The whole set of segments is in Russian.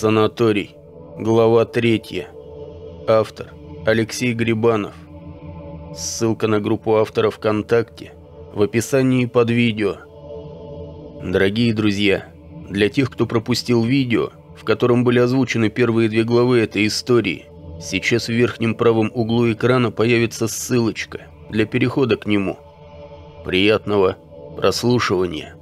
Санаторий. Глава 3. Автор Алексей Грибанов. Ссылка на группу авторов ВКонтакте в описании под видео. Дорогие друзья, для тех, кто пропустил видео, в котором были озвучены первые две главы этой истории, сейчас в верхнем правом углу экрана появится ссылочка для перехода к нему. Приятного прослушивания.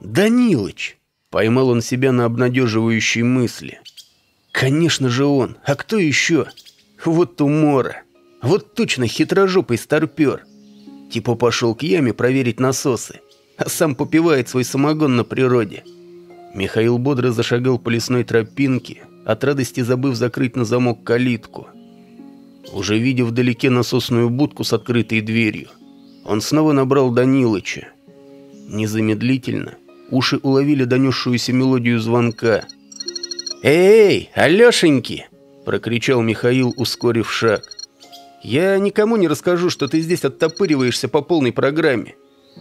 Данилыч! Поймал он себя на обнадеживающей мысли. Конечно же он, а кто еще? Вот Тумора. Вот точно хитрожопый старпер. Типа пошел к яме проверить насосы, а сам попивает свой самогон на природе. Михаил бодро зашагал по лесной тропинке, от радости забыв закрыть на замок калитку. Уже видя вдалеке насосную будку с открытой дверью, он снова набрал Данилыча. Незамедлительно – Уши уловили донесшуюся мелодию звонка. «Эй, Алешеньки!» – прокричал Михаил, ускорив шаг. «Я никому не расскажу, что ты здесь оттопыриваешься по полной программе,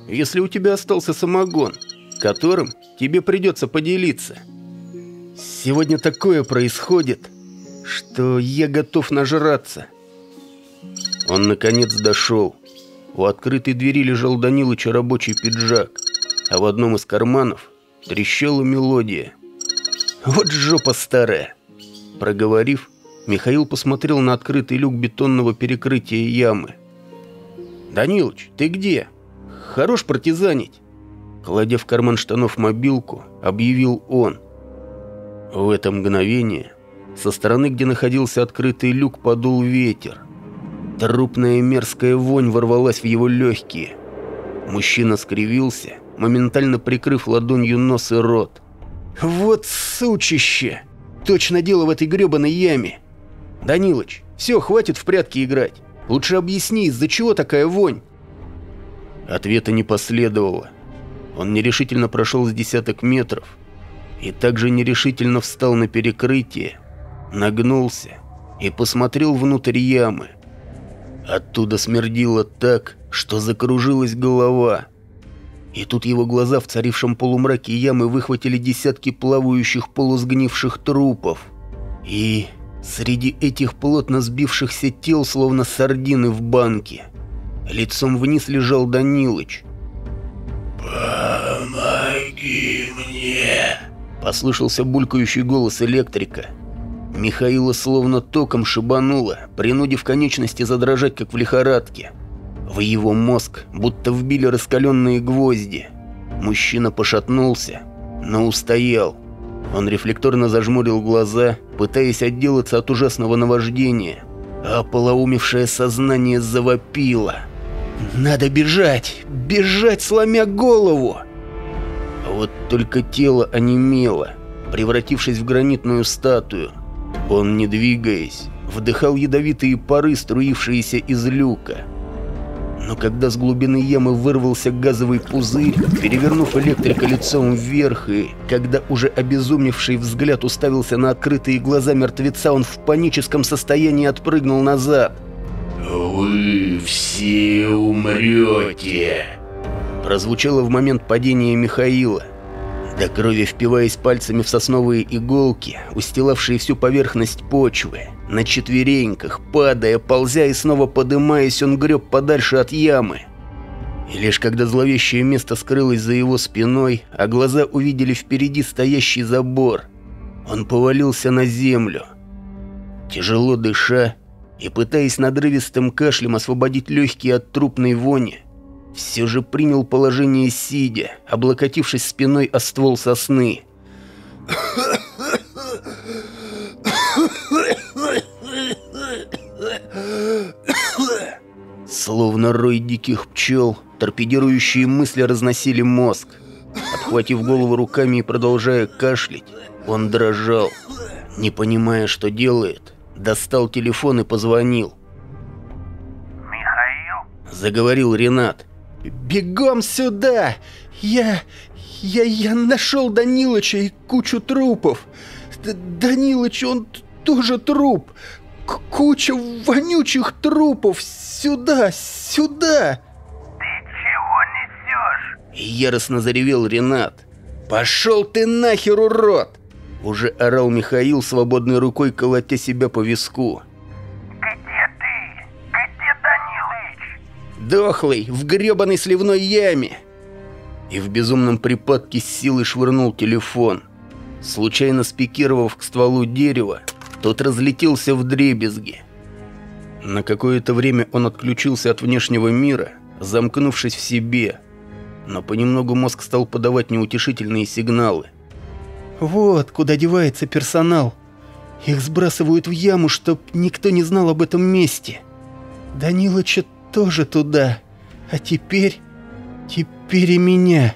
если у тебя остался самогон, которым тебе придется поделиться. Сегодня такое происходит, что я готов нажраться». Он, наконец, дошел. У открытой двери лежал Данилыча рабочий пиджак а в одном из карманов трещала мелодия. «Вот жопа старая!» Проговорив, Михаил посмотрел на открытый люк бетонного перекрытия ямы. «Данилыч, ты где? Хорош партизанить!» Кладя в карман штанов мобилку, объявил он. В это мгновение со стороны, где находился открытый люк, подул ветер. Трупная мерзкая вонь ворвалась в его легкие. Мужчина скривился моментально прикрыв ладонью нос и рот. «Вот сучище! Точно дело в этой грёбаной яме! Данилыч, все, хватит в прятки играть. Лучше объясни, из-за чего такая вонь?» Ответа не последовало. Он нерешительно прошел с десяток метров и также нерешительно встал на перекрытие, нагнулся и посмотрел внутрь ямы. Оттуда смердило так, что закружилась голова – и тут его глаза в царившем полумраке ямы выхватили десятки плавающих полусгнивших трупов. И среди этих плотно сбившихся тел, словно сардины в банке, лицом вниз лежал Данилыч. «Помоги мне!» Послышался булькающий голос электрика. Михаила словно током шибануло, принудив конечности задрожать, как в лихорадке. В его мозг будто вбили раскаленные гвозди. Мужчина пошатнулся, но устоял. Он рефлекторно зажмурил глаза, пытаясь отделаться от ужасного наваждения, а полоумевшее сознание завопило. «Надо бежать! Бежать, сломя голову!» Вот только тело онемело, превратившись в гранитную статую. Он, не двигаясь, вдыхал ядовитые пары, струившиеся из люка – но когда с глубины ямы вырвался газовый пузырь, перевернув электрика лицом вверх, и когда уже обезумевший взгляд уставился на открытые глаза мертвеца, он в паническом состоянии отпрыгнул назад. «Вы все умрете!» Прозвучало в момент падения Михаила до крови впиваясь пальцами в сосновые иголки, устилавшие всю поверхность почвы. На четвереньках, падая, ползя и снова подымаясь, он греб подальше от ямы. И лишь когда зловещее место скрылось за его спиной, а глаза увидели впереди стоящий забор, он повалился на землю. Тяжело дыша и пытаясь надрывистым кашлем освободить легкие от трупной вони, все же принял положение сидя, облокотившись спиной о ствол сосны. Словно рой диких пчел, торпедирующие мысли разносили мозг. Обхватив голову руками и продолжая кашлять, он дрожал. Не понимая, что делает, достал телефон и позвонил. «Михаил?» – заговорил Ренат. «Бегом сюда! Я... я... я нашел Данилыча и кучу трупов! Д Данилыч, он тоже труп! К куча вонючих трупов! Сюда! Сюда!» «Ты чего несешь?» Яростно заревел Ренат. «Пошел ты нахер, урод!» Уже орал Михаил, свободной рукой колотя себя по виску. Где Дохлый, в гребаной сливной яме. И в безумном припадке с силой швырнул телефон. Случайно спикировав к стволу дерева, тот разлетелся в дребезги. На какое-то время он отключился от внешнего мира, замкнувшись в себе. Но понемногу мозг стал подавать неутешительные сигналы. «Вот куда девается персонал. Их сбрасывают в яму, чтоб никто не знал об этом месте. Данилыча тоже туда. А теперь... теперь и меня».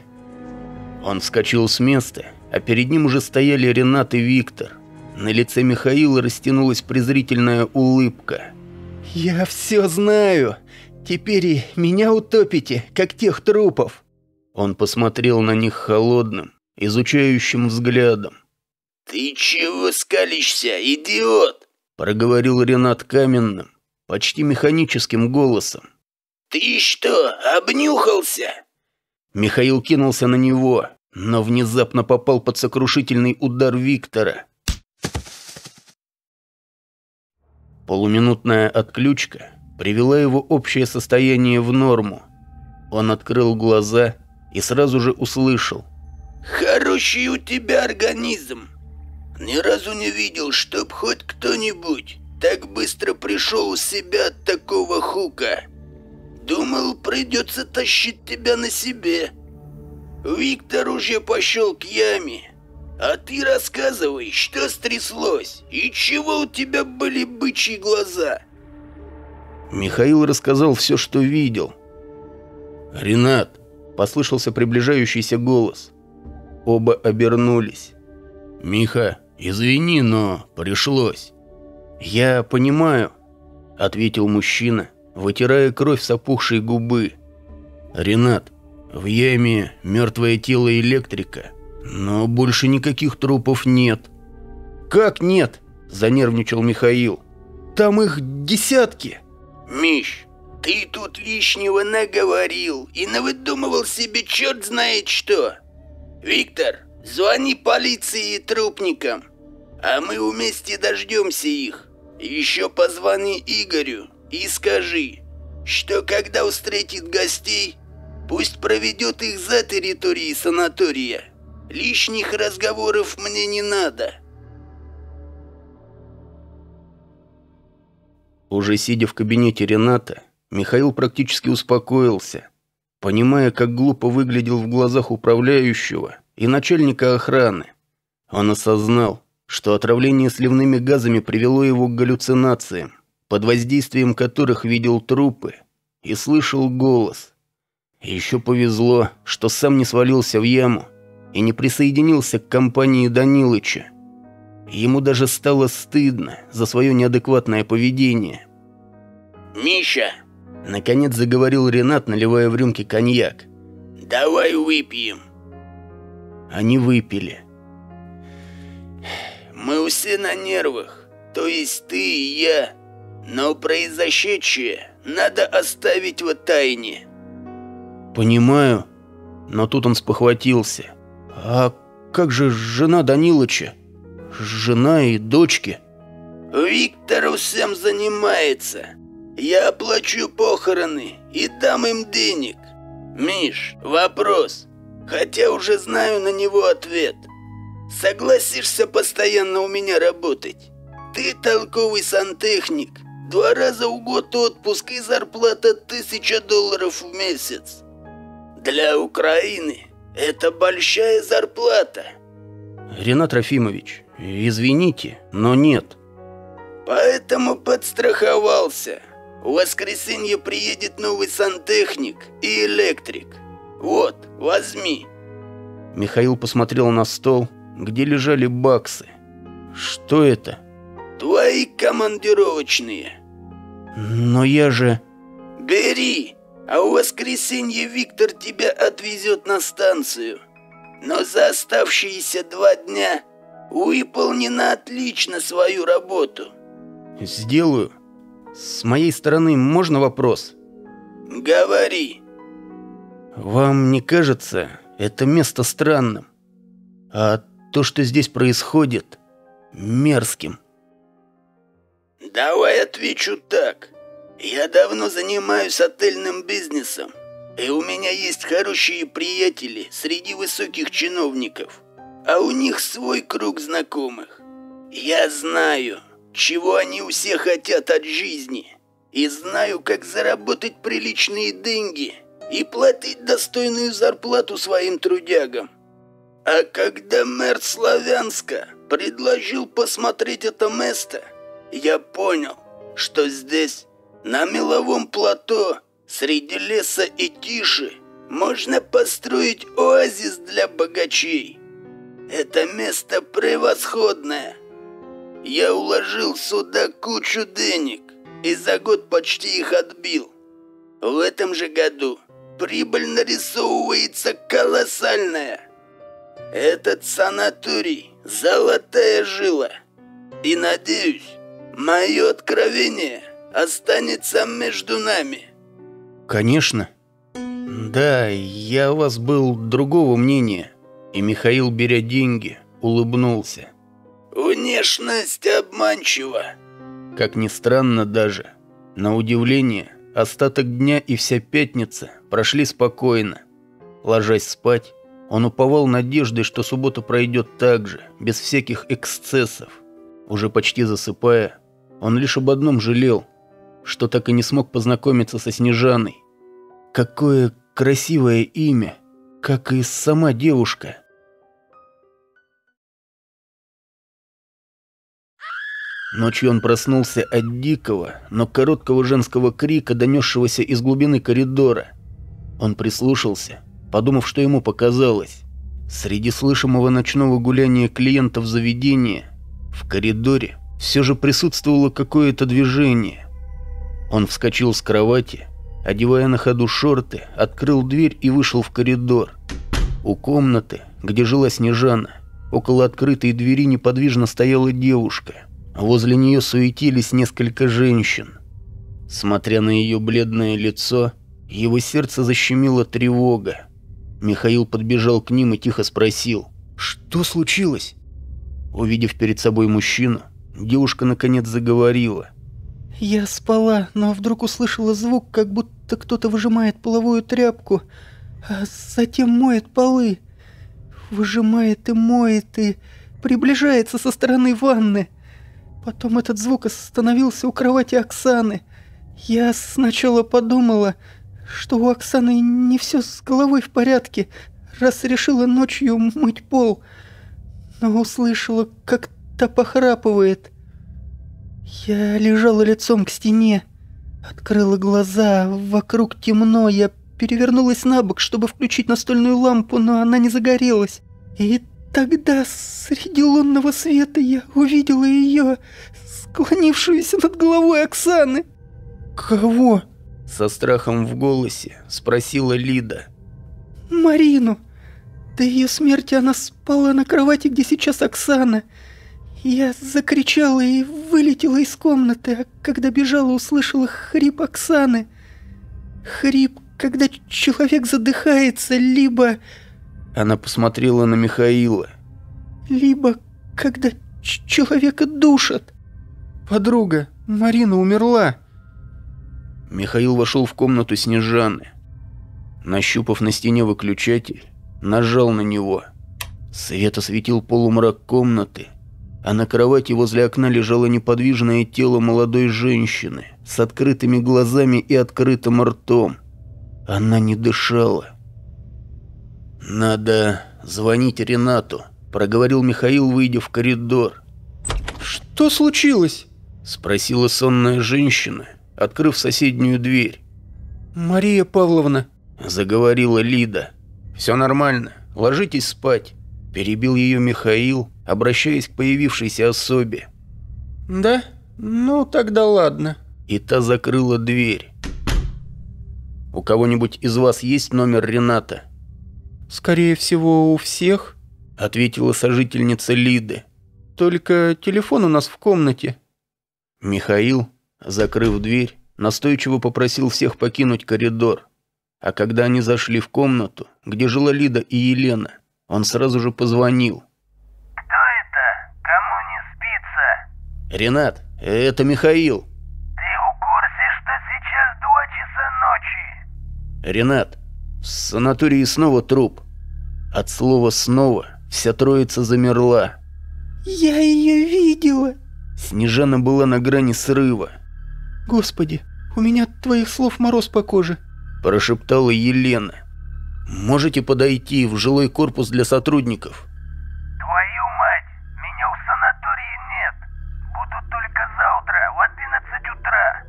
Он вскочил с места, а перед ним уже стояли Ренат и Виктор. На лице Михаила растянулась презрительная улыбка. «Я все знаю. Теперь и меня утопите, как тех трупов». Он посмотрел на них холодным, изучающим взглядом. Ты чего скалишься, идиот? Проговорил Ренат каменным, почти механическим голосом. Ты что, обнюхался? Михаил кинулся на него, но внезапно попал под сокрушительный удар Виктора. Полуминутная отключка привела его общее состояние в норму. Он открыл глаза и сразу же услышал. Хороший у тебя организм. Ни разу не видел, чтоб хоть кто-нибудь так быстро пришел в себя от такого хука. Думал, придется тащить тебя на себе. Виктор уже пошел к яме. А ты рассказывай, что стряслось и чего у тебя были бычьи глаза. Михаил рассказал все, что видел. «Ренат!» – послышался приближающийся голос. Оба обернулись. «Миха, извини, но пришлось». «Я понимаю», – ответил мужчина, вытирая кровь с опухшей губы. «Ренат, в яме мертвое тело электрика, но больше никаких трупов нет». «Как нет?» – занервничал Михаил. «Там их десятки!» «Миш, ты тут лишнего наговорил и навыдумывал себе черт знает что. Виктор, звони полиции и трупникам, а мы вместе дождемся их. Еще позвони Игорю и скажи, что когда встретит гостей, пусть проведет их за территорией санатория. Лишних разговоров мне не надо». Уже сидя в кабинете Рената, Михаил практически успокоился, понимая, как глупо выглядел в глазах управляющего и начальника охраны. Он осознал, что отравление сливными газами привело его к галлюцинациям, под воздействием которых видел трупы и слышал голос. Еще повезло, что сам не свалился в яму и не присоединился к компании Данилыча. Ему даже стало стыдно за свое неадекватное поведение. «Миша, Наконец заговорил Ренат, наливая в рюмки коньяк. давай выпьем. Они выпили. Мы все на нервах, то есть ты и я. Но произошедшее надо оставить в тайне. Понимаю, но тут он спохватился. А как же жена Данилыча? Жена и дочки? Виктор всем занимается. Я оплачу похороны и дам им денег. Миш, вопрос. Хотя уже знаю на него ответ. Согласишься постоянно у меня работать? Ты толковый сантехник. Два раза в год отпуск и зарплата тысяча долларов в месяц. Для Украины это большая зарплата. Ренат Трофимович, извините, но нет. Поэтому подстраховался. В воскресенье приедет новый сантехник и электрик. Вот, возьми. Михаил посмотрел на стол, где лежали баксы. Что это? Твои командировочные. Но я же... Бери, а в воскресенье Виктор тебя отвезет на станцию. Но за оставшиеся два дня выполни на отлично свою работу. Сделаю. С моей стороны можно вопрос? Говори. Вам не кажется это место странным? а то, что здесь происходит, мерзким. Давай отвечу так. Я давно занимаюсь отельным бизнесом, и у меня есть хорошие приятели среди высоких чиновников, а у них свой круг знакомых. Я знаю, чего они у всех хотят от жизни, и знаю, как заработать приличные деньги и платить достойную зарплату своим трудягам. А когда мэр Славянска предложил посмотреть это место, я понял, что здесь, на меловом плато, среди леса и тиши, можно построить оазис для богачей. Это место превосходное. Я уложил сюда кучу денег и за год почти их отбил. В этом же году прибыль нарисовывается колоссальная. Этот санаторий – золотая жила. И надеюсь, мое откровение останется между нами. Конечно. Да, я у вас был другого мнения. И Михаил, беря деньги, улыбнулся. Внешность обманчива. Как ни странно даже, на удивление, остаток дня и вся пятница прошли спокойно. Ложась спать, он уповал надеждой, что суббота пройдет так же, без всяких эксцессов. Уже почти засыпая, он лишь об одном жалел, что так и не смог познакомиться со Снежаной. Какое красивое имя, как и сама девушка. Ночью он проснулся от дикого, но короткого женского крика, донесшегося из глубины коридора. Он прислушался, подумав, что ему показалось. Среди слышимого ночного гуляния клиентов заведения в коридоре все же присутствовало какое-то движение. Он вскочил с кровати, одевая на ходу шорты, открыл дверь и вышел в коридор. У комнаты, где жила Снежана, около открытой двери неподвижно стояла девушка – Возле нее суетились несколько женщин. Смотря на ее бледное лицо, его сердце защемило тревога. Михаил подбежал к ним и тихо спросил, «Что случилось?» Увидев перед собой мужчину, девушка наконец заговорила. «Я спала, но вдруг услышала звук, как будто кто-то выжимает половую тряпку, а затем моет полы. Выжимает и моет, и приближается со стороны ванны. Потом этот звук остановился у кровати Оксаны. Я сначала подумала, что у Оксаны не все с головой в порядке, раз решила ночью мыть пол. Но услышала, как та похрапывает. Я лежала лицом к стене, открыла глаза, вокруг темно, я перевернулась на бок, чтобы включить настольную лампу, но она не загорелась. И Тогда среди лунного света я увидела ее, склонившуюся над головой Оксаны. «Кого?» – со страхом в голосе спросила Лида. «Марину. До ее смерти она спала на кровати, где сейчас Оксана. Я закричала и вылетела из комнаты, а когда бежала, услышала хрип Оксаны. Хрип, когда человек задыхается, либо она посмотрела на Михаила. «Либо когда человека душат. Подруга, Марина умерла». Михаил вошел в комнату Снежаны. Нащупав на стене выключатель, нажал на него. Свет осветил полумрак комнаты, а на кровати возле окна лежало неподвижное тело молодой женщины с открытыми глазами и открытым ртом. Она не дышала. «Надо звонить Ренату», – проговорил Михаил, выйдя в коридор. «Что случилось?» – спросила сонная женщина, открыв соседнюю дверь. «Мария Павловна», – заговорила Лида. «Все нормально, ложитесь спать», – перебил ее Михаил, обращаясь к появившейся особе. «Да? Ну, тогда ладно». И та закрыла дверь. «У кого-нибудь из вас есть номер Рената?» «Скорее всего, у всех», — ответила сожительница Лиды. «Только телефон у нас в комнате». Михаил, закрыв дверь, настойчиво попросил всех покинуть коридор. А когда они зашли в комнату, где жила Лида и Елена, Он сразу же позвонил. Кто это? Кому не спится? «Ренат, это Михаил». Ты в курсе, что сейчас два часа ночи? «Ренат, в санатории снова труп». От слова «снова» вся троица замерла. Я ее видела. Снежана была на грани срыва. Господи, у меня от твоих слов мороз по коже. Прошептала Елена. «Можете подойти в жилой корпус для сотрудников?» Твою мать, меня в санатории нет. Буду только завтра в 11 утра.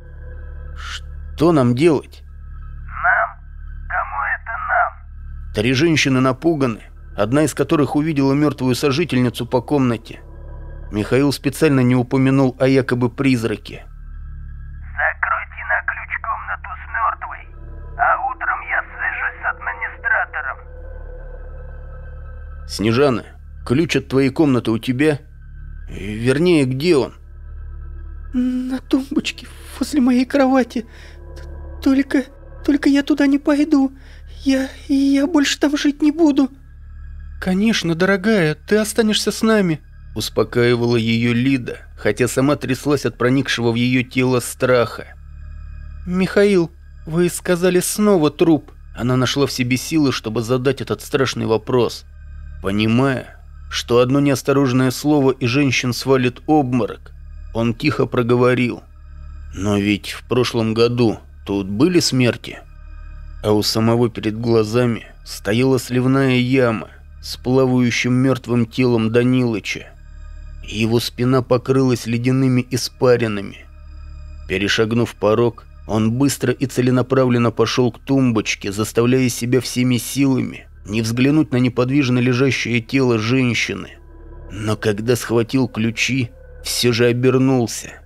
«Что нам делать?» Нам? Кому это нам? Три женщины напуганы, одна из которых увидела мертвую сожительницу по комнате. Михаил специально не упомянул о якобы призраке. «Снежана, ключ от твоей комнаты у тебя? Вернее, где он?» На тумбочке возле моей кровати. Только... Только я туда не пойду. Я... я больше там жить не буду. Конечно, дорогая, ты останешься с нами. Успокаивала ее Лида, хотя сама тряслась от проникшего в ее тело страха. Михаил, вы сказали снова труп. Она нашла в себе силы, чтобы задать этот страшный вопрос, понимая, что одно неосторожное слово и женщин свалит обморок. Он тихо проговорил. «Но ведь в прошлом году тут были смерти?» А у самого перед глазами стояла сливная яма с плавающим мертвым телом Данилыча. Его спина покрылась ледяными испаринами. Перешагнув порог, он быстро и целенаправленно пошел к тумбочке, заставляя себя всеми силами не взглянуть на неподвижно лежащее тело женщины. Но когда схватил ключи, все же обернулся.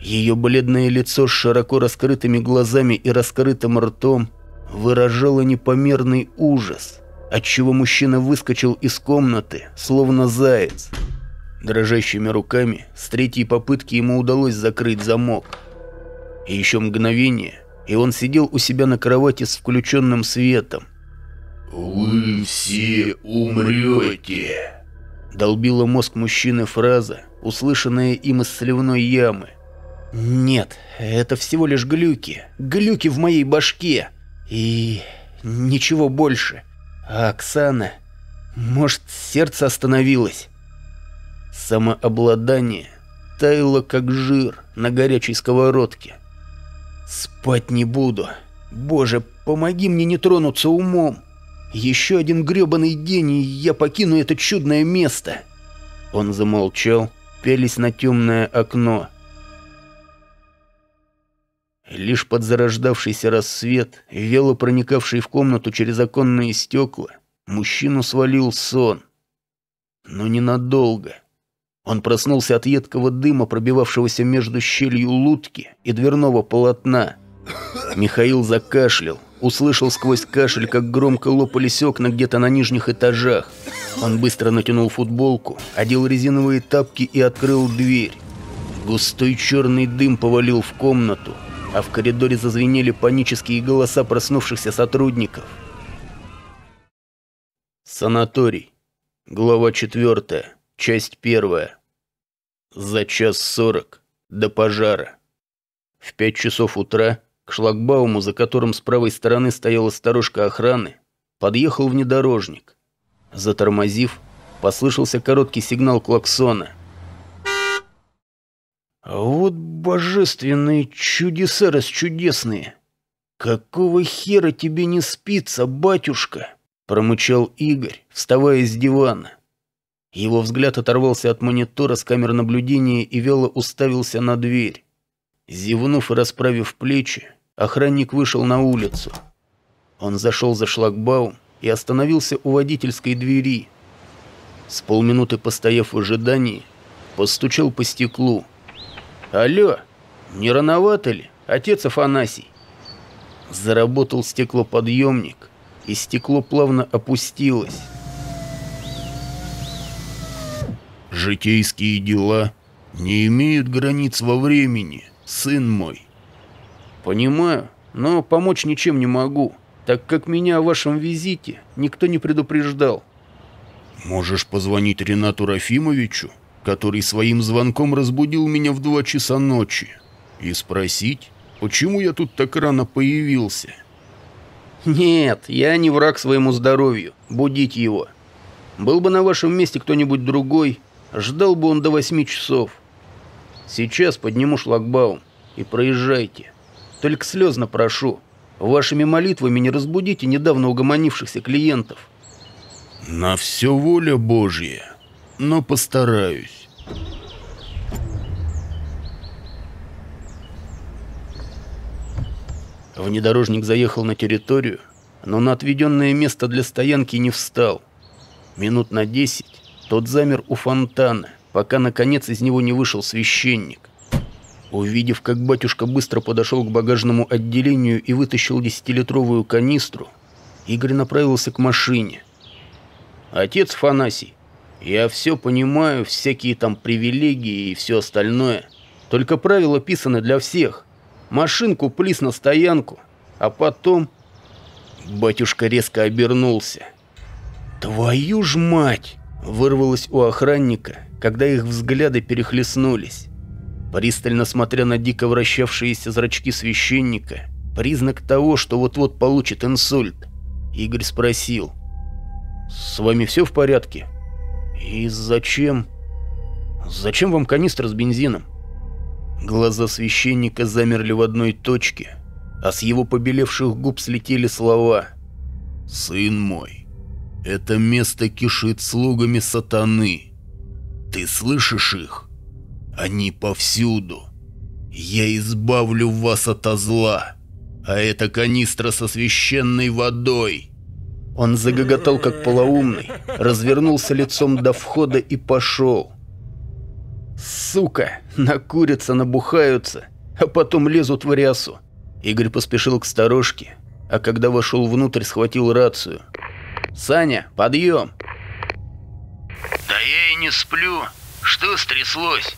Ее бледное лицо с широко раскрытыми глазами и раскрытым ртом выражало непомерный ужас, отчего мужчина выскочил из комнаты, словно заяц. Дрожащими руками с третьей попытки ему удалось закрыть замок. И еще мгновение, и он сидел у себя на кровати с включенным светом. «Вы все умрете!» Долбила мозг мужчины фраза, услышанная им из сливной ямы. «Нет, это всего лишь глюки. Глюки в моей башке. И ничего больше. А Оксана... Может, сердце остановилось?» Самообладание таяло как жир на горячей сковородке. «Спать не буду. Боже, помоги мне не тронуться умом. Еще один грёбаный день, и я покину это чудное место». Он замолчал, пялись на темное окно. Лишь под зарождавшийся рассвет, вело проникавший в комнату через оконные стекла, мужчину свалил сон. Но ненадолго. Он проснулся от едкого дыма, пробивавшегося между щелью лутки и дверного полотна. Михаил закашлял, услышал сквозь кашель, как громко лопались окна где-то на нижних этажах. Он быстро натянул футболку, одел резиновые тапки и открыл дверь. Густой черный дым повалил в комнату, а в коридоре зазвенели панические голоса проснувшихся сотрудников. Санаторий. Глава 4. Часть 1. За час сорок до пожара. В пять часов утра к шлагбауму, за которым с правой стороны стояла сторожка охраны, подъехал внедорожник. Затормозив, послышался короткий сигнал клаксона. А «Вот божественные чудеса расчудесные! Какого хера тебе не спится, батюшка?» промычал Игорь, вставая с дивана. Его взгляд оторвался от монитора с камер наблюдения и вяло уставился на дверь. Зевнув и расправив плечи, охранник вышел на улицу. Он зашел за шлагбаум и остановился у водительской двери. С полминуты постояв в ожидании, постучал по стеклу. «Алло, не рановато ли, отец Афанасий?» Заработал стеклоподъемник, и стекло плавно опустилось. Житейские дела не имеют границ во времени, сын мой. «Понимаю, но помочь ничем не могу, так как меня о вашем визите никто не предупреждал». Можешь позвонить Ренату Рафимовичу, который своим звонком разбудил меня в два часа ночи, и спросить, почему я тут так рано появился. Нет, я не враг своему здоровью. Будить его. Был бы на вашем месте кто-нибудь другой, ждал бы он до восьми часов. Сейчас подниму шлагбаум и проезжайте. Только слезно прошу, вашими молитвами не разбудите недавно угомонившихся клиентов. На все воля Божья, но постараюсь. Внедорожник заехал на территорию, но на отведенное место для стоянки не встал. Минут на десять тот замер у фонтана, пока наконец из него не вышел священник. Увидев, как батюшка быстро подошел к багажному отделению и вытащил десятилитровую канистру, Игорь направился к машине. «Отец Фанасий, я все понимаю, всякие там привилегии и все остальное. Только правила писаны для всех. Машинку плис на стоянку, а потом...» Батюшка резко обернулся. «Твою ж мать!» — вырвалось у охранника, когда их взгляды перехлестнулись. Пристально смотря на дико вращавшиеся зрачки священника, признак того, что вот-вот получит инсульт, Игорь спросил. «С вами все в порядке? И зачем... Зачем вам канистра с бензином?» Глаза священника замерли в одной точке, а с его побелевших губ слетели слова. «Сын мой, это место кишит слугами сатаны. Ты слышишь их? Они повсюду. Я избавлю вас от зла, а это канистра со священной водой». Он загоготал как полоумный, развернулся лицом до входа и пошел. Сука, накурятся, набухаются, а потом лезут в рясу. Игорь поспешил к сторожке, а когда вошел внутрь, схватил рацию. «Саня, подъем!» Я и не сплю. Что стряслось?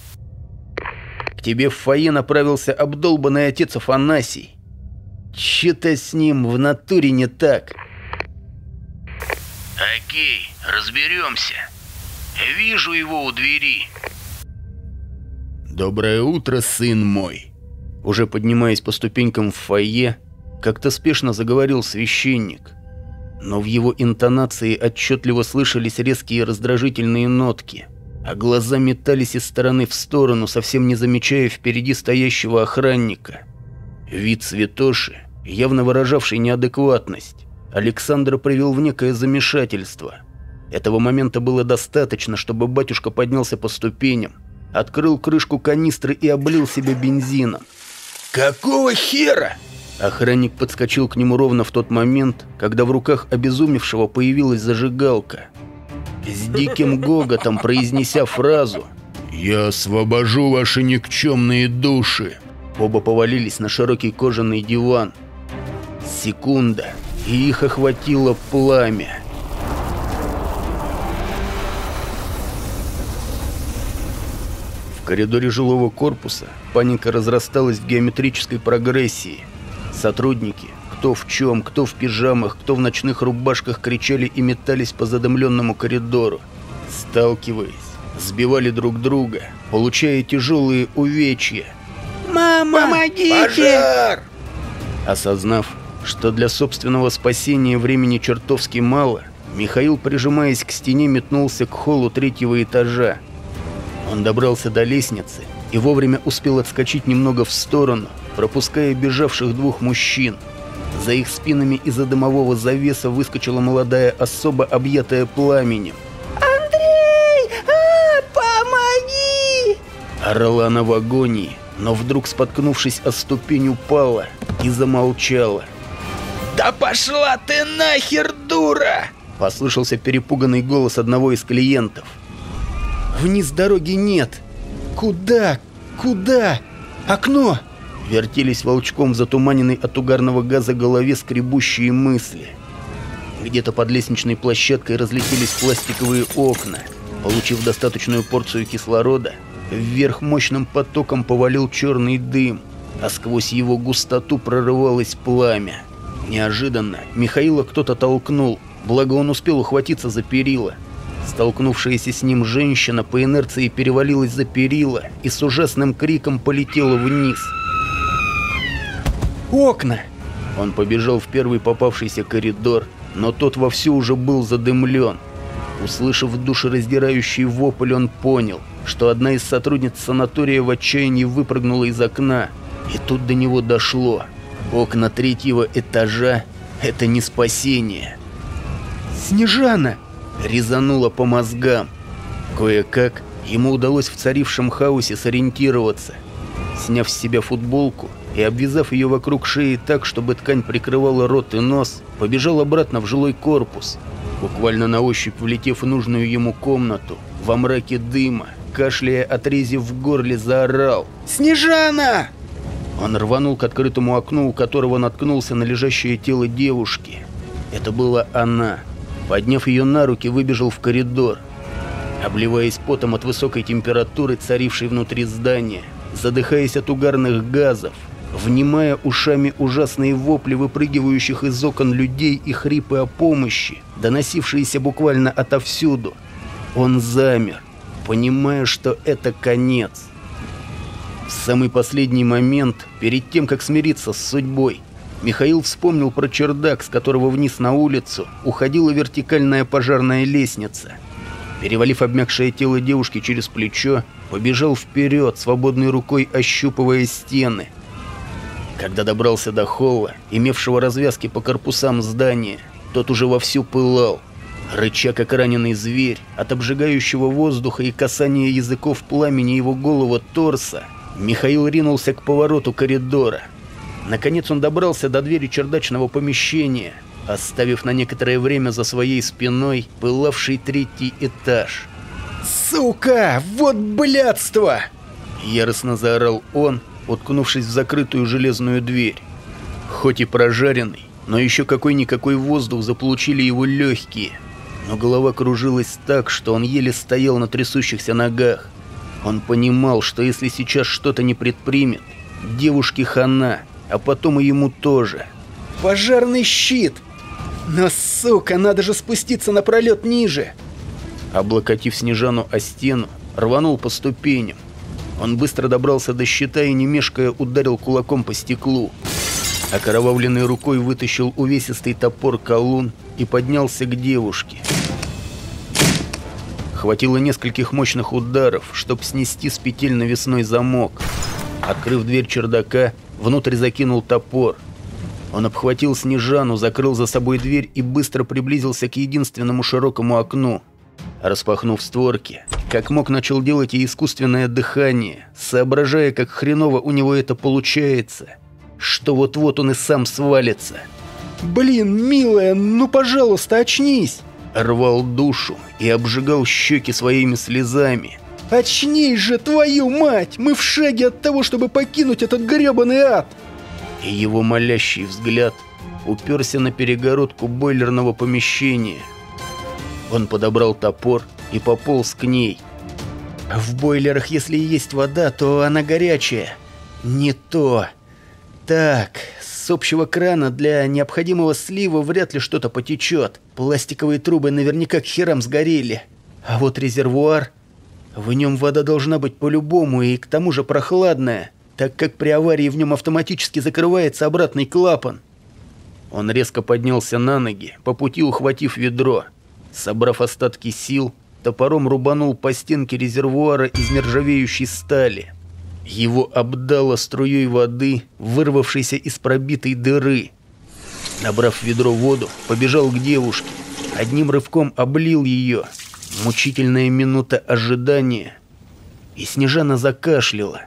К тебе в фойе направился обдолбанный отец Афанасий. Че-то с ним в натуре не так. Окей, разберемся. Вижу его у двери. «Доброе утро, сын мой!» Уже поднимаясь по ступенькам в фойе, как-то спешно заговорил священник. Но в его интонации отчетливо слышались резкие раздражительные нотки, а глаза метались из стороны в сторону, совсем не замечая впереди стоящего охранника. Вид святоши, явно выражавший неадекватность, Александра привел в некое замешательство. Этого момента было достаточно, чтобы батюшка поднялся по ступеням, открыл крышку канистры и облил себя бензином. «Какого хера?» Охранник подскочил к нему ровно в тот момент, когда в руках обезумевшего появилась зажигалка. С диким гоготом произнеся фразу «Я освобожу ваши никчемные души», оба повалились на широкий кожаный диван. Секунда, и их охватило пламя. В коридоре жилого корпуса паника разрасталась в геометрической прогрессии. Сотрудники, кто в чем, кто в пижамах, кто в ночных рубашках, кричали и метались по задымленному коридору. Сталкиваясь, сбивали друг друга, получая тяжелые увечья. «Мама, помогите!» Пожар! Осознав, что для собственного спасения времени чертовски мало, Михаил, прижимаясь к стене, метнулся к холлу третьего этажа. Он добрался до лестницы и вовремя успел отскочить немного в сторону, пропуская бежавших двух мужчин. За их спинами из-за дымового завеса выскочила молодая особа, объятая пламенем. «Андрей! А, помоги!» Орала она в агонии, но вдруг, споткнувшись о ступень, упала и замолчала. «Да пошла ты нахер, дура!» Послышался перепуганный голос одного из клиентов. «Вниз дороги нет! Куда? Куда? Окно!» Вертелись волчком в затуманенной от угарного газа голове скребущие мысли. Где-то под лестничной площадкой разлетелись пластиковые окна. Получив достаточную порцию кислорода, вверх мощным потоком повалил черный дым, а сквозь его густоту прорывалось пламя. Неожиданно Михаила кто-то толкнул, благо он успел ухватиться за перила. Столкнувшаяся с ним женщина по инерции перевалилась за перила и с ужасным криком полетела вниз. «Окна!» Он побежал в первый попавшийся коридор, но тот вовсю уже был задымлен. Услышав душераздирающий вопль, он понял, что одна из сотрудниц санатория в отчаянии выпрыгнула из окна. И тут до него дошло. Окна третьего этажа — это не спасение. «Снежана!» — резануло по мозгам. Кое-как ему удалось в царившем хаосе сориентироваться. Сняв с себя футболку и обвязав ее вокруг шеи так, чтобы ткань прикрывала рот и нос, побежал обратно в жилой корпус. Буквально на ощупь влетев в нужную ему комнату, во мраке дыма, кашляя, отрезив в горле, заорал «Снежана!» Он рванул к открытому окну, у которого наткнулся на лежащее тело девушки. Это была она. Подняв ее на руки, выбежал в коридор. Обливаясь потом от высокой температуры, царившей внутри здания, задыхаясь от угарных газов, внимая ушами ужасные вопли выпрыгивающих из окон людей и хрипы о помощи, доносившиеся буквально отовсюду, он замер, понимая, что это конец. В самый последний момент, перед тем, как смириться с судьбой, Михаил вспомнил про чердак, с которого вниз на улицу уходила вертикальная пожарная лестница. Перевалив обмякшее тело девушки через плечо, побежал вперед, свободной рукой ощупывая стены. Когда добрался до холла, имевшего развязки по корпусам здания, тот уже вовсю пылал. Рыча, как раненый зверь, от обжигающего воздуха и касания языков пламени его голого торса, Михаил ринулся к повороту коридора. Наконец он добрался до двери чердачного помещения, оставив на некоторое время за своей спиной пылавший третий этаж. «Сука! Вот блядство!» Яростно заорал он, уткнувшись в закрытую железную дверь. Хоть и прожаренный, но еще какой-никакой воздух заполучили его легкие. Но голова кружилась так, что он еле стоял на трясущихся ногах. Он понимал, что если сейчас что-то не предпримет, девушке хана, а потом и ему тоже. «Пожарный щит! Но, сука, надо же спуститься на пролет ниже!» Облокотив Снежану о стену, рванул по ступеням. Он быстро добрался до щита и, не мешкая, ударил кулаком по стеклу. Окровавленной рукой вытащил увесистый топор колун и поднялся к девушке. Хватило нескольких мощных ударов, чтобы снести с петель навесной замок. Открыв дверь чердака, внутрь закинул топор. Он обхватил Снежану, закрыл за собой дверь и быстро приблизился к единственному широкому окну. Распахнув створки, как мог начал делать ей искусственное дыхание, соображая, как хреново у него это получается, что вот-вот он и сам свалится. «Блин, милая, ну пожалуйста, очнись!» Рвал душу и обжигал щеки своими слезами. «Очнись же, твою мать! Мы в шаге от того, чтобы покинуть этот гребаный ад!» И его молящий взгляд уперся на перегородку бойлерного помещения. Он подобрал топор и пополз к ней. В бойлерах, если есть вода, то она горячая. Не то. Так, с общего крана для необходимого слива вряд ли что-то потечет. Пластиковые трубы наверняка к херам сгорели. А вот резервуар... В нем вода должна быть по-любому и к тому же прохладная, так как при аварии в нем автоматически закрывается обратный клапан. Он резко поднялся на ноги, по пути ухватив ведро. Собрав остатки сил, топором рубанул по стенке резервуара из нержавеющей стали. Его обдало струей воды, вырвавшейся из пробитой дыры. Набрав ведро воду, побежал к девушке. Одним рывком облил ее. Мучительная минута ожидания. И Снежана закашляла.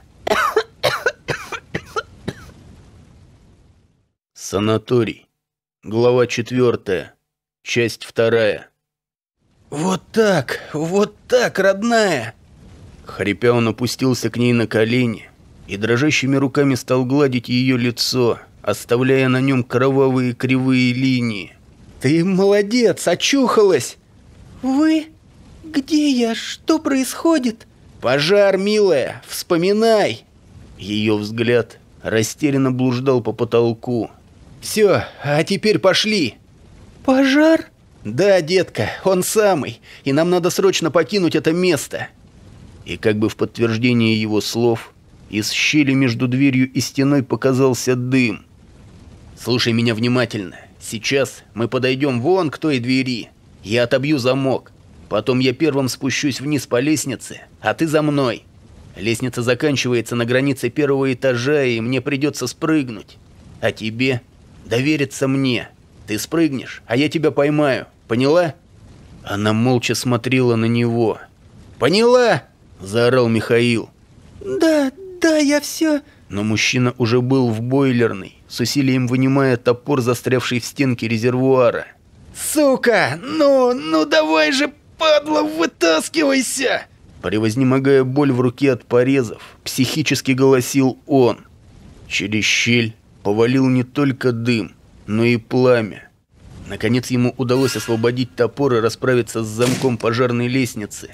Санаторий. Глава четвертая. Часть вторая. «Вот так, вот так, родная!» Хрипя он опустился к ней на колени и дрожащими руками стал гладить ее лицо, оставляя на нем кровавые кривые линии. «Ты молодец, очухалась!» «Вы? Где я? Что происходит?» «Пожар, милая, вспоминай!» Ее взгляд растерянно блуждал по потолку. «Все, а теперь пошли!» «Пожар?» «Да, детка, он самый, и нам надо срочно покинуть это место». И как бы в подтверждение его слов, из щели между дверью и стеной показался дым. «Слушай меня внимательно. Сейчас мы подойдем вон к той двери. Я отобью замок. Потом я первым спущусь вниз по лестнице, а ты за мной. Лестница заканчивается на границе первого этажа, и мне придется спрыгнуть. А тебе довериться мне. Ты спрыгнешь, а я тебя поймаю. Поняла?» Она молча смотрела на него. «Поняла!» – заорал Михаил. «Да, да, я все...» Но мужчина уже был в бойлерной, с усилием вынимая топор, застрявший в стенке резервуара. «Сука! Ну, ну давай же, падла, вытаскивайся!» Превознемогая боль в руке от порезов, психически голосил он. Через щель повалил не только дым, но и пламя. Наконец ему удалось освободить топор и расправиться с замком пожарной лестницы.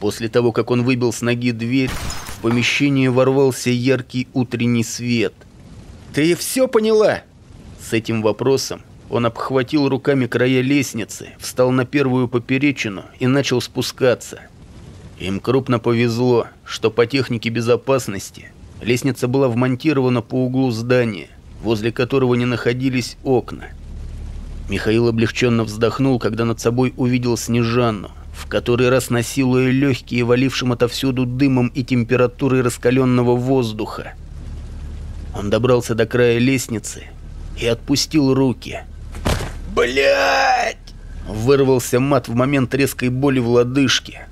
После того, как он выбил с ноги дверь, в помещение ворвался яркий утренний свет. «Ты все поняла?» С этим вопросом он обхватил руками края лестницы, встал на первую поперечину и начал спускаться. Им крупно повезло, что по технике безопасности лестница была вмонтирована по углу здания, возле которого не находились окна. Михаил облегченно вздохнул, когда над собой увидел Снежанну, в который раз насилуя легкие, валившим отовсюду дымом и температурой раскаленного воздуха. Он добрался до края лестницы и отпустил руки. Блять! Вырвался мат в момент резкой боли в лодыжке.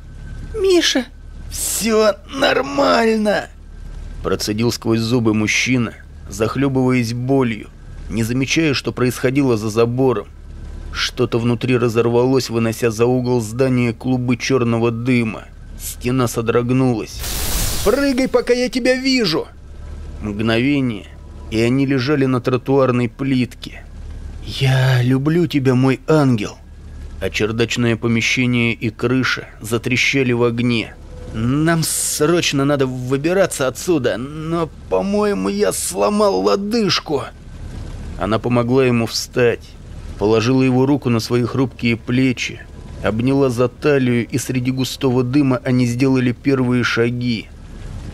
«Миша!» «Все нормально!» Процедил сквозь зубы мужчина, захлебываясь болью, не замечая, что происходило за забором. Что-то внутри разорвалось, вынося за угол здания клубы черного дыма. Стена содрогнулась. «Прыгай, пока я тебя вижу!» Мгновение, и они лежали на тротуарной плитке. «Я люблю тебя, мой ангел!» А чердачное помещение и крыша затрещали в огне. «Нам срочно надо выбираться отсюда, но, по-моему, я сломал лодыжку!» Она помогла ему встать положила его руку на свои хрупкие плечи, обняла за талию, и среди густого дыма они сделали первые шаги.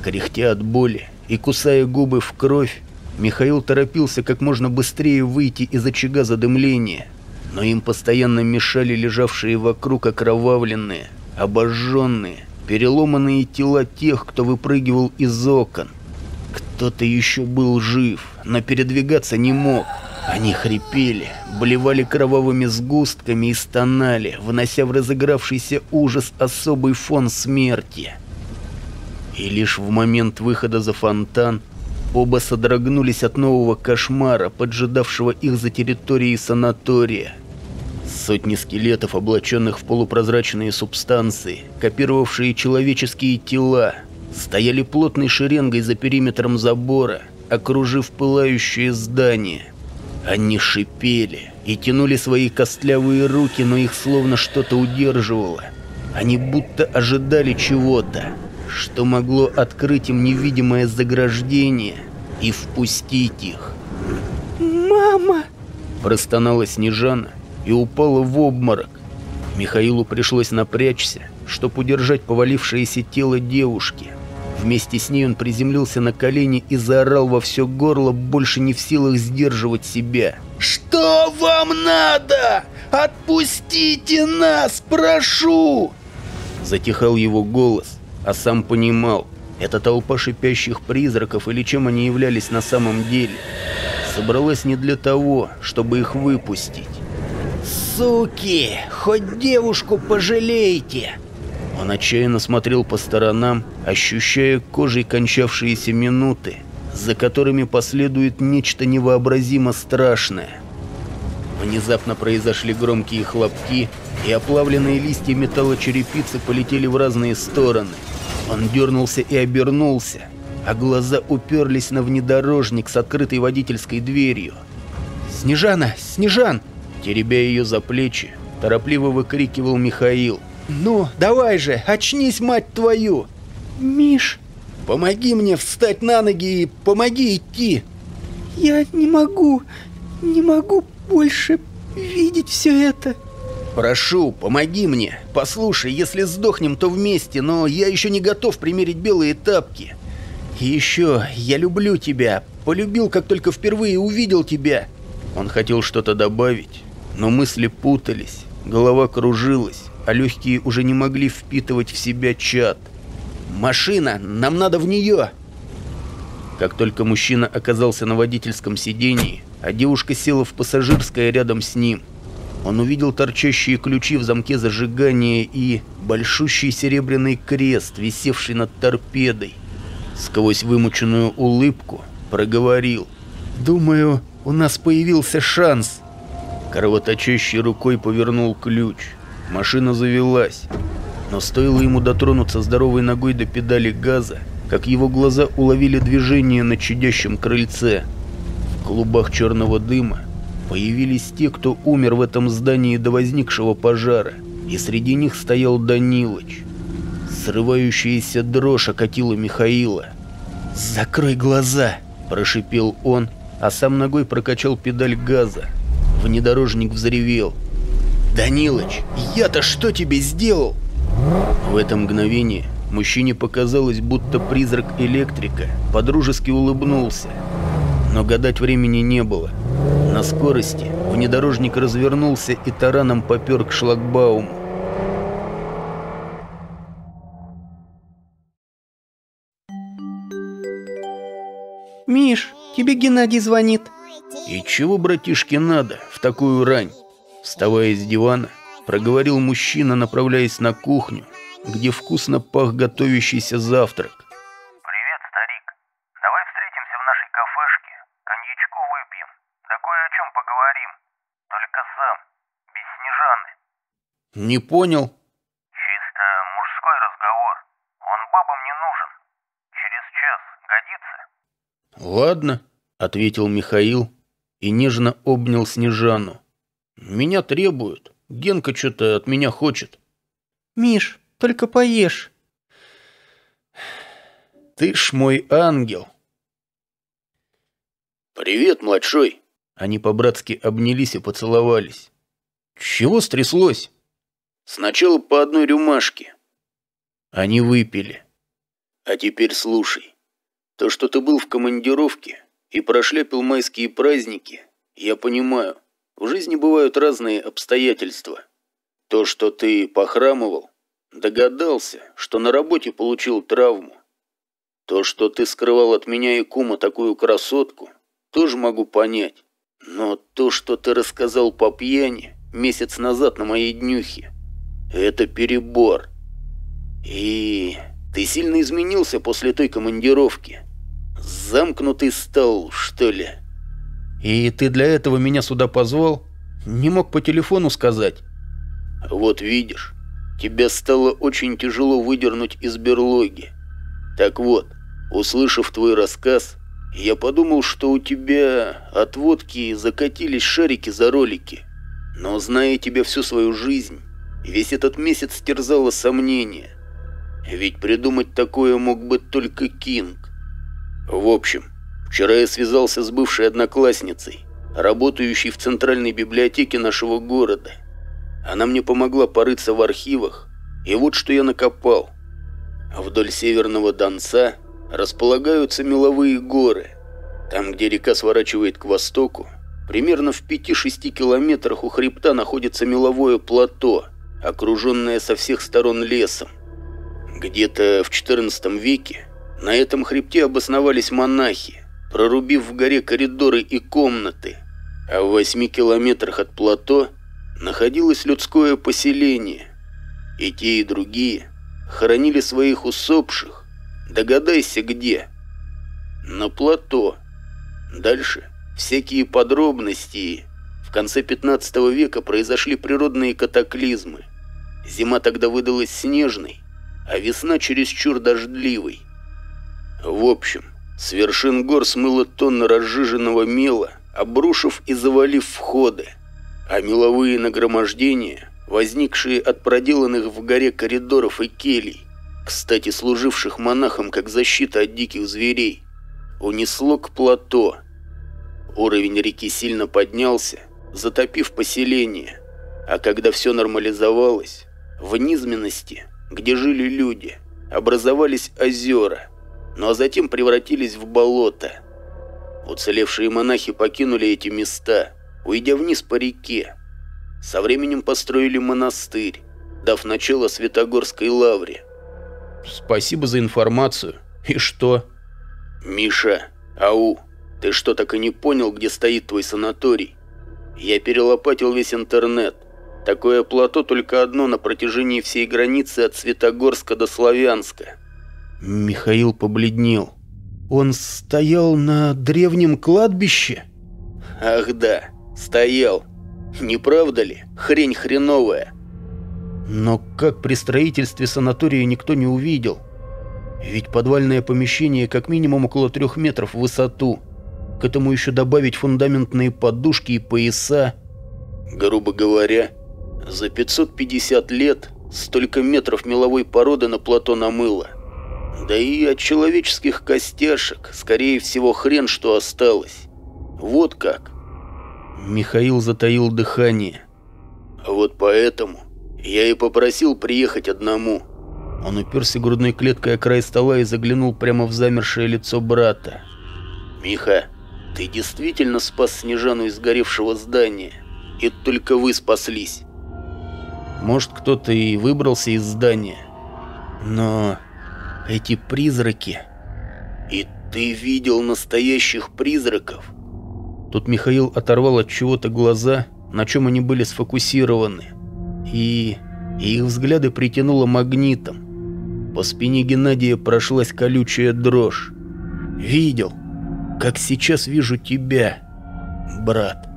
Кряхтя от боли и кусая губы в кровь, Михаил торопился как можно быстрее выйти из очага задымления, но им постоянно мешали лежавшие вокруг окровавленные, обожженные, переломанные тела тех, кто выпрыгивал из окон. Кто-то еще был жив, но передвигаться не мог. Они хрипели, блевали кровавыми сгустками и стонали, внося в разыгравшийся ужас особый фон смерти. И лишь в момент выхода за фонтан оба содрогнулись от нового кошмара, поджидавшего их за территорией санатория. Сотни скелетов, облаченных в полупрозрачные субстанции, копировавшие человеческие тела, стояли плотной шеренгой за периметром забора, окружив пылающее здание. Они шипели и тянули свои костлявые руки, но их словно что-то удерживало. Они будто ожидали чего-то, что могло открыть им невидимое заграждение и впустить их. «Мама!» – простонала Снежана и упала в обморок. Михаилу пришлось напрячься, чтобы удержать повалившееся тело девушки – Вместе с ней он приземлился на колени и заорал во все горло, больше не в силах сдерживать себя. «Что вам надо? Отпустите нас, прошу!» Затихал его голос, а сам понимал, эта толпа шипящих призраков или чем они являлись на самом деле, собралась не для того, чтобы их выпустить. «Суки, хоть девушку пожалейте!» Он отчаянно смотрел по сторонам, ощущая кожей кончавшиеся минуты, за которыми последует нечто невообразимо страшное. Внезапно произошли громкие хлопки, и оплавленные листья металлочерепицы полетели в разные стороны. Он дернулся и обернулся, а глаза уперлись на внедорожник с открытой водительской дверью. «Снежана! Снежан!» Теребя ее за плечи, торопливо выкрикивал Михаил – «Ну, давай же, очнись, мать твою!» «Миш!» «Помоги мне встать на ноги и помоги идти!» «Я не могу, не могу больше видеть все это!» Прошу, помоги мне. Послушай, если сдохнем, то вместе, но я еще не готов примерить белые тапки. И еще, я люблю тебя. Полюбил, как только впервые увидел тебя. Он хотел что-то добавить, но мысли путались, голова кружилась, а легкие уже не могли впитывать в себя чад. «Машина! Нам надо в нее!» Как только мужчина оказался на водительском сидении, а девушка села в пассажирское рядом с ним, он увидел торчащие ключи в замке зажигания и большущий серебряный крест, висевший над торпедой. Сквозь вымученную улыбку проговорил. «Думаю, у нас появился шанс». Кровоточащей рукой повернул ключ. Машина завелась. Но стоило ему дотронуться здоровой ногой до педали газа, как его глаза уловили движение на чудящем крыльце. В клубах черного дыма появились те, кто умер в этом здании до возникшего пожара, и среди них стоял Данилыч. Срывающаяся дрожь окатила Михаила. «Закрой глаза!» – прошипел он, а сам ногой прокачал педаль газа. Внедорожник взревел. «Данилыч, я-то что тебе сделал?» В это мгновение мужчине показалось, будто призрак электрика подружески улыбнулся. Но гадать времени не было. На скорости внедорожник развернулся и тараном попер к шлагбауму. «Миш, тебе Геннадий звонит». «И чего, братишке, надо в такую рань?» Вставая с дивана, проговорил мужчина, направляясь на кухню, где вкусно пах готовящийся завтрак. Привет, старик. Давай встретимся в нашей кафешке, коньячку выпьем, да кое о чем поговорим. Только сам, без Снежаны. «Не понял». Чисто мужской разговор. Он бабам не нужен. Через час годится? «Ладно», — ответил Михаил и нежно обнял Снежану. «Меня требуют. Генка что-то от меня хочет». «Миш, только поешь». «Ты ж мой ангел». «Привет, младшой». Они по-братски обнялись и поцеловались. «Чего стряслось?» «Сначала по одной рюмашке». Они выпили. «А теперь слушай. То, что ты был в командировке и прошляпил майские праздники, я понимаю. В жизни бывают разные обстоятельства. То, что ты похрамывал, догадался, что на работе получил травму. То, что ты скрывал от меня и кума такую красотку, тоже могу понять. Но то, что ты рассказал по пьяни месяц назад на моей днюхе, это перебор. И ты сильно изменился после той командировки. Замкнутый стал, что ли? И ты для этого меня сюда позвал? Не мог по телефону сказать? Вот видишь, тебя стало очень тяжело выдернуть из берлоги. Так вот, услышав твой рассказ, я подумал, что у тебя от водки закатились шарики за ролики. Но зная тебя всю свою жизнь, весь этот месяц терзало сомнение. Ведь придумать такое мог бы только Кинг. В общем, вчера я связался с бывшей одноклассницей, работающей в центральной библиотеке нашего города. Она мне помогла порыться в архивах, и вот что я накопал. Вдоль северного Донца располагаются меловые горы. Там, где река сворачивает к востоку, примерно в 5-6 километрах у хребта находится меловое плато, окруженное со всех сторон лесом. Где-то в XIV веке на этом хребте обосновались монахи, прорубив в горе коридоры и комнаты, а в 8 километрах от плато находилось людское поселение. И те, и другие хоронили своих усопших, догадайся где. На плато. Дальше всякие подробности. В конце 15 века произошли природные катаклизмы. Зима тогда выдалась снежной, а весна чересчур дождливой. В общем, с вершин гор смыло тонны разжиженного мела, обрушив и завалив входы, а меловые нагромождения, возникшие от проделанных в горе коридоров и келей, кстати, служивших монахам как защита от диких зверей, унесло к плато. Уровень реки сильно поднялся, затопив поселение. А когда все нормализовалось, в низменности, где жили люди, образовались озера, ну а затем превратились в болото. Уцелевшие монахи покинули эти места, уйдя вниз по реке. Со временем построили монастырь, дав начало Святогорской лавре. Спасибо за информацию. И что? Миша, ау, ты что, так и не понял, где стоит твой санаторий? Я перелопатил весь интернет. Такое плато только одно на протяжении всей границы от Светогорска до Славянска. Михаил побледнел. Он стоял на древнем кладбище? Ах да, стоял. Не правда ли? Хрень хреновая. Но как при строительстве санатория никто не увидел? Ведь подвальное помещение как минимум около трех метров в высоту. К этому еще добавить фундаментные подушки и пояса. Грубо говоря, за 550 лет столько метров меловой породы на плато намыло. Да и от человеческих костяшек, скорее всего, хрен что осталось. Вот как. Михаил затаил дыхание. Вот поэтому я и попросил приехать одному. Он уперся грудной клеткой о край стола и заглянул прямо в замершее лицо брата. «Миха, ты действительно спас Снежану из сгоревшего здания. И только вы спаслись». Может, кто-то и выбрался из здания. Но эти призраки... И ты видел настоящих призраков? Тут Михаил оторвал от чего-то глаза, на чем они были сфокусированы. И... и их взгляды притянуло магнитом. По спине Геннадия прошлась колючая дрожь. Видел, как сейчас вижу тебя, брат.